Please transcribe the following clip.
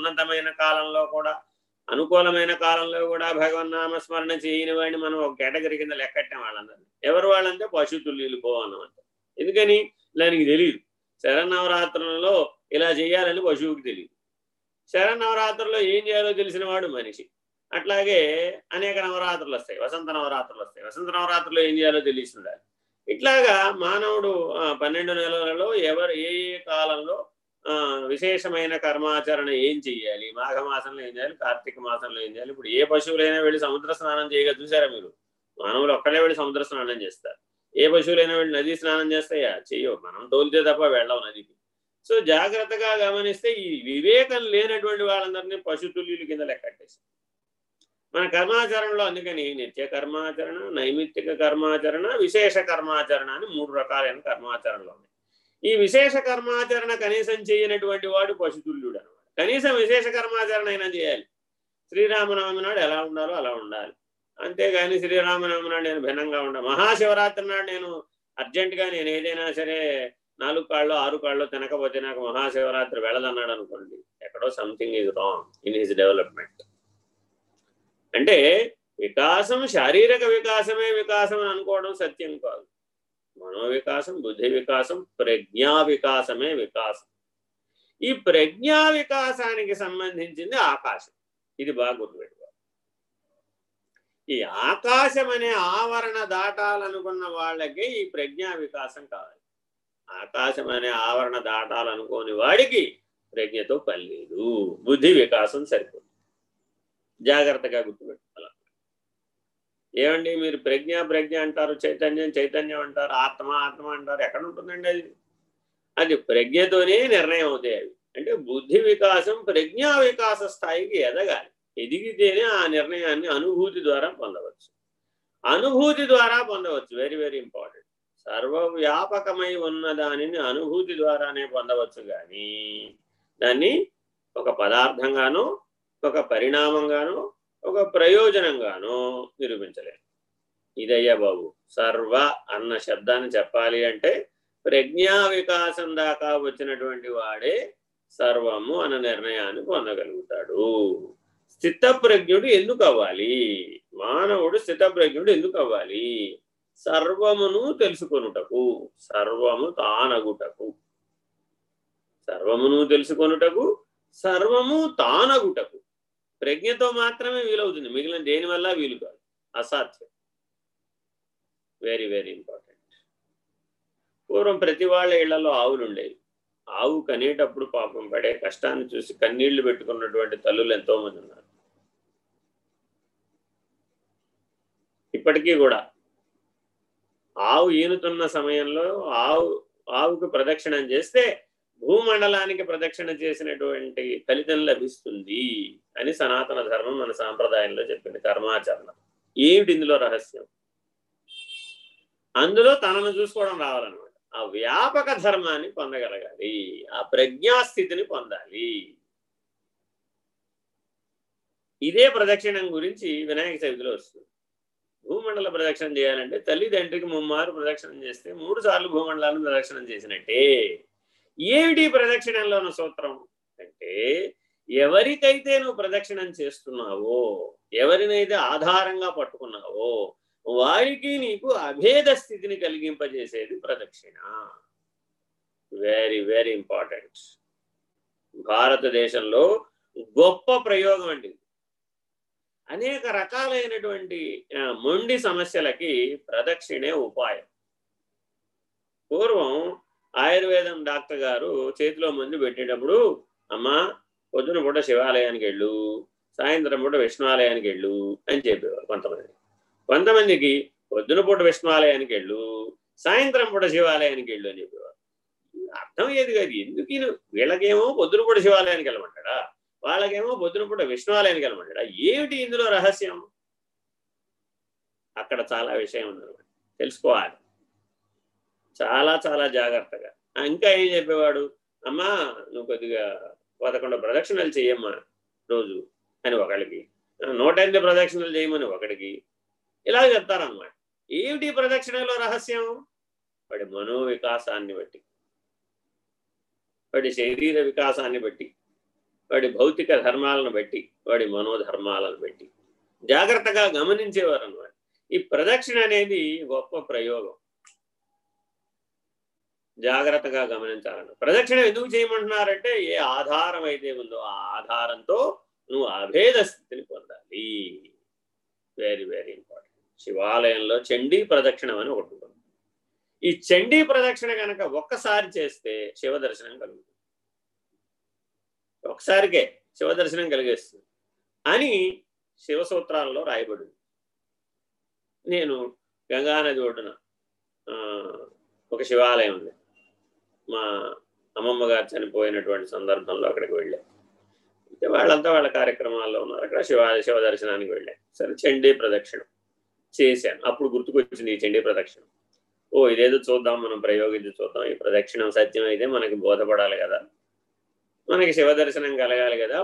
ఉన్నతమైన కాలంలో కూడా అనుకూలమైన కాలంలో కూడా భగవన్నామ స్మరణ చేయని వాడిని మనం ఒక కేటగిరీ కింద లెక్కట్టాం వాళ్ళందరినీ. ఎవరు వాళ్ళంటే పశుతుల్యులు పోవన్నమాట ఎందుకని? దానికి తెలియదు శరన్నవరాత్రులలో ఇలా చేయాలని పశువుకి తెలియదు శరన్నవరాత్రుల్లో ఏం చేయాలో తెలిసిన వాడు మనిషి. అట్లాగే అనేక నవరాత్రులు వస్తాయి. వసంత నవరాత్రులు వస్తాయి. వసంత నవరాత్రులు ఏం చేయాలో తెలిసి ఉండాలి. ఇట్లాగా మానవుడు పన్నెండు నెలలలో ఎవరు ఏ ఏ కాలంలో విశేషమైన కర్మాచరణ ఏం చెయ్యాలి? మాఘమాసంలో ఏం చేయాలి? కార్తీక మాసంలో ఏం చేయాలి? ఇప్పుడు ఏ పశువులైనా వెళ్ళి సముద్ర స్నానం చేయగా చూసారా మీరు? మానవులు ఒక్కడే వెళ్ళి సముద్ర స్నానం చేస్తారు. ఏ పశువులైనా వెళ్ళి నదీ స్నానం చేస్తాయా? చెయ్యవు. మనం తోలితే తప్ప వెళ్ళవు నదికి. సో జాగ్రత్తగా గమనిస్తే ఈ వివేకం లేనటువంటి వాళ్ళందరినీ పశుతుల్యుల కింద లెక్కట్టేసి మన కర్మాచరణలో అందుకని నిత్య కర్మాచరణ నైమిత్తిక కర్మాచరణ విశేష కర్మాచరణ అని మూడు రకాలైన కర్మాచరణలు ఉన్నాయి. ఈ విశేష కర్మాచరణ కనీసం చేయనటువంటి వాడు పశుతుల్యుడు అనమాట కనీసం విశేష కర్మాచరణ అయినా చేయాలి. శ్రీరామనవమి నాడు ఎలా ఉండాలో అలా ఉండాలి. అంతేగాని శ్రీరామనవమి నాడు నేను భిన్నంగా ఉండాలి మహాశివరాత్రి నాడు నేను అర్జెంటుగా నేను ఏదైనా సరే నాలుగు కాళ్ళు ఆరు కాళ్ళు తినకపోతే నాకు మహాశివరాత్రి వెళ్ళదన్నాడు అనుకోండి. ఎక్కడో something is wrong in his development అంటే వికాసం శారీరక వికాసమే వికాసం అని అనుకోవడం సత్యం కాదు. మనోవికాసం బుద్ధి వికాసం ప్రజ్ఞా వికాసమే వికాసం. ఈ ప్రజ్ఞా వికాసానికి సంబంధించింది ఆకాశం. ఇది బాగా గుర్తుపెట్టుకోవాలి ఈ ఆకాశం అనే ఆవరణ దాటాలనుకున్న వాళ్ళకి ఈ ప్రజ్ఞా వికాసం కావాలి. ఆకాశం అనే ఆవరణ దాటాలనుకోని వాడికి ప్రజ్ఞతో పని లేదు. బుద్ధి వికాసం సరిపోతుంది జాగ్రత్తగా గుర్తుపెట్టు ఏమండి మీరు ప్రజ్ఞ ప్రజ్ఞ అంటారు చైతన్యం చైతన్యం అంటారు ఆత్మ ఆత్మ అంటారు. ఎక్కడ ఉంటుందండి అది? అది ప్రజ్ఞతోనే నిర్ణయం అవుతాయి అవి. అంటే బుద్ధి వికాసం ప్రజ్ఞా వికాస స్థాయికి ఎదగాలి. ఎదిగితేనే ఆ నిర్ణయాన్ని అనుభూతి ద్వారా పొందవచ్చు. అనుభూతి ద్వారా పొందవచ్చు. వెరీ వెరీ ఇంపార్టెంట్ సర్వవ్యాపకమై ఉన్న దానిని అనుభూతి ద్వారానే పొందవచ్చు కానీ దాన్ని ఒక పదార్థంగానో ఒక పరిణామంగానో ఒక ప్రయోజనంగాను నిరూపించలేదు. ఇదయ్యా బాబు సర్వ అన్న శబ్దాన్ని చెప్పాలి అంటే ప్రజ్ఞా వికాసం దాకా వచ్చినటువంటి వాడే సర్వము అన్న నిర్ణయాన్ని పొందగలుగుతాడు. స్థితప్రజ్ఞుడు ఎందుకు అవ్వాలి మానవుడు స్థితప్రజ్ఞుడు ఎందుకు అవ్వాలి సర్వమును తెలుసుకొనుటకు సర్వము తానగుటకు. సర్వమును తెలుసుకొనుటకు సర్వము తానగుటకు. ప్రజ్ఞతో మాత్రమే వీలవుతుంది. మిగిలిన దేని వల్ల వీలు కాదు అసాధ్యం. వెరీ వెరీ ఇంపార్టెంట్ పూర్వం ప్రతి వాళ్ళ ఇళ్ళలో ఆవులు ఉండేవి. ఆవు కనేటప్పుడు పాపం పడే కష్టాన్ని చూసి కన్నీళ్ళు పెట్టుకున్నటువంటి తల్లులు ఎంతో మంది ఉన్నారు. ఇప్పటికీ కూడా ఆవు ఈనుతున్న సమయంలో ఆవు ఆవుకు ప్రదక్షిణం చేస్తే భూమండలానికి ప్రదక్షిణ చేసినటువంటి ఫలితం లభిస్తుంది. అని సనాతన ధర్మం మన సాంప్రదాయంలో చెప్పింది కర్మాచరణ ఏమిటి ఇందులో రహస్యం? అందులో తనను చూసుకోవడం రావాలన్నమాట. ఆ వ్యాపక ధర్మాన్ని పొందగలగాలి ఆ ప్రజ్ఞాస్థితిని పొందాలి. ఇదే ప్రదక్షిణం గురించి వినాయక చవితిలో వస్తుంది. భూమండల ప్రదక్షిణం చేయాలంటే తల్లిదండ్రికి ముమ్మారు ప్రదక్షిణం చేస్తే మూడు సార్లు భూమండలాన్ని ప్రదక్షిణం చేసినట్టే. ఏమిటి ప్రదక్షిణంలో ఉన్న సూత్రం? అంటే ఎవరికైతే నువ్వు ప్రదక్షిణం చేస్తున్నావో ఎవరినైతే ఆధారంగా పట్టుకున్నావో వారికి నీకు అభేద స్థితిని కలిగింపజేసేది ప్రదక్షిణ. వెరీ వెరీ ఇంపార్టెంట్ భారతదేశంలో గొప్ప ప్రయోగం అండి అనేక రకాలైనటువంటి మొండి సమస్యలకి ప్రదక్షిణే ఉపాయం. పూర్వం ఆయుర్వేదం డాక్టర్ గారు చేతిలో మందు పెట్టేటప్పుడు అమ్మా పొద్దున పూట శివాలయానికి వెళ్ళు సాయంత్రం పూట విష్ణువాలయానికి వెళ్ళు అని చెప్పేవారు కొంతమంది. కొంతమందికి పొద్దున పూట విష్ణువాలయానికి వెళ్ళు సాయంత్రం పూట శివాలయానికి వెళ్ళు అని చెప్పేవారు. అర్థం ఏది కాదు ఎందుకు వీళ్ళకేమో పొద్దున పూట శివాలయానికి వెళ్ళమంటాడా? వాళ్ళకేమో పొద్దున పూట విష్ణువాలయానికి వెళ్ళమంటాడా? ఏమిటి ఇందులో రహస్యం? అక్కడ చాలా విషయం ఉందన్నమాట. తెలుసుకోవాలి. చాలా చాలా జాగ్రత్తగా. ఇంకా ఏం చెప్పేవాడు? అమ్మా నువ్వు కొద్దిగా పదకొండు ప్రదక్షిణలు చేయమ్మా రోజు అని ఒకళ్ళకి. నూట ఎనిమిది ప్రదక్షిణలు చేయమని ఒకడికి. ఇలా చెప్తారనమాట ఏమిటి ప్రదక్షిణలో రహస్యం? వాడి మనోవికాసాన్ని బట్టి. వాడి శరీర వికాసాన్ని బట్టి. వాడి భౌతిక ధర్మాలను బట్టి. వాడి మనోధర్మాలను బట్టి. జాగ్రత్తగా గమనించేవారు అన్నమాట ఈ ప్రదక్షిణ అనేది గొప్ప ప్రయోగం. జాగ్రత్తగా గమనించాలన్న ప్రదక్షిణ ఎందుకు చేయమంటున్నారంటే ఏ ఆధారం అయితే ఉందో ఆ ఆధారంతో నువ్వు అభేద స్థితిని పొందాలి. వెరీ వెరీ ఇంపార్టెంట్ శివాలయంలో చండీ ప్రదక్షిణం అని ఒకటి ఉంటుంది. ఈ చండీ ప్రదక్షిణ కనుక ఒక్కసారి చేస్తే శివ దర్శనం కలుగుతుంది. ఒకసారికే శివ దర్శనం కలిగేస్తుంది. అని శివసూత్రాల్లో రాయబడింది. నేను గంగానది ఒడ్డున ఒక శివాలయం ఉంది. మా అమ్మమ్మ గారు చనిపోయినటువంటి సందర్భంలో అక్కడికి వెళ్ళాం. అయితే వాళ్ళంతా వాళ్ళ కార్యక్రమాల్లో ఉన్నారు. అక్కడ శివ శివ దర్శనానికి వెళ్ళాం. సరే చండీ ప్రదక్షిణం చేశాను. అప్పుడు గుర్తుకొచ్చింది ఈ చండీ ప్రదక్షిణం. ఓ ఇదేదో చూద్దాం మనం ప్రయోగించి చూద్దాం. ఈ ప్రదక్షిణం సత్యం అయితే మనకి బోధపడాలి కదా. మనకి శివ దర్శనం కలగాలి కదా.